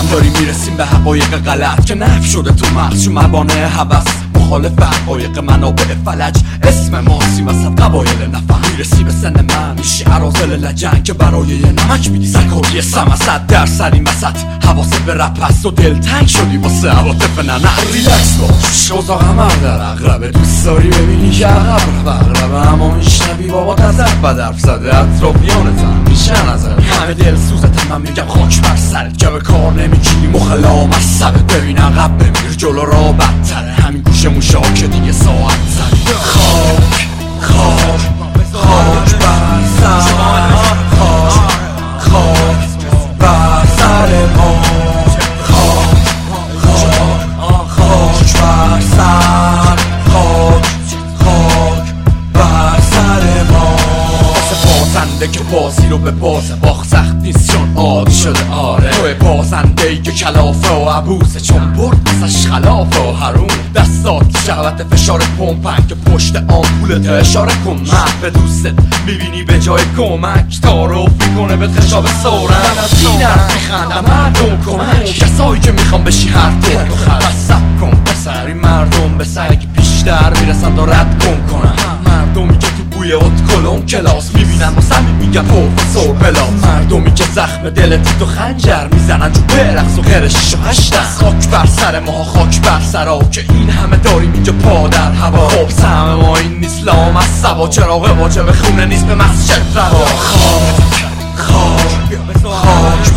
کم داریم می‌رسیم به حقایق غلط. که نف شده تو مغز چون مبانه حوث مخالف حقایق منابع فلج. اسم ما سی وسط قبایل نفهم می‌رسی به سن من. میشی عرازل لجنگ که برای یه نمک میدی. زکاری سمست در سریم وسط حواست به رپ هست و دل تنگ شدی واسه عواطف نه نه ریلکس باش اوضاع همه در اقربه دوست داری ببینی که عقب؟ رو اقربه اما میشنوی بابا تزد بد حرف زده اطرافیانتم میشن ازت. همه دل سوزت من میگم خاک بر که به کار نمی‌گیری مخلا مصبت ببین عقب بمیر جلو را بدتره که بازی رو به باز باخت سخت نیست چون عادی شده آره. توی بازنده ای که کلافه و عبوسه چون برد ازش خلافه و حروم. دستات شهوت فشار پمپن که پشت آمپولت. اشاره کن من به دوستت می‌بینی به جای کمک. تعارف می‌کنه به خشاب سورن این حرف میخندم مردم کمک. کسایی که می‌خوام بشی هر تو خرسب کن پسر این مردم به سگ بیشتر می‌رسن تا رد کن کنن. مردمی که تو بوی ات کلون کلاس می‌بینن با سمی میگن پروفسور بلاس مردمی که زخم دلت تو خنجر می‌زنن. جو برقص و غیر شیش و هشتن. خاک بر سر ما خاک بر سرا که این همه داریم اینجا پا در هوا. خب سهم ما این نیست لام از سبا چراغ واجب خونه نیست به مسجد روا. خاک خاک خاک. سر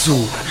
So.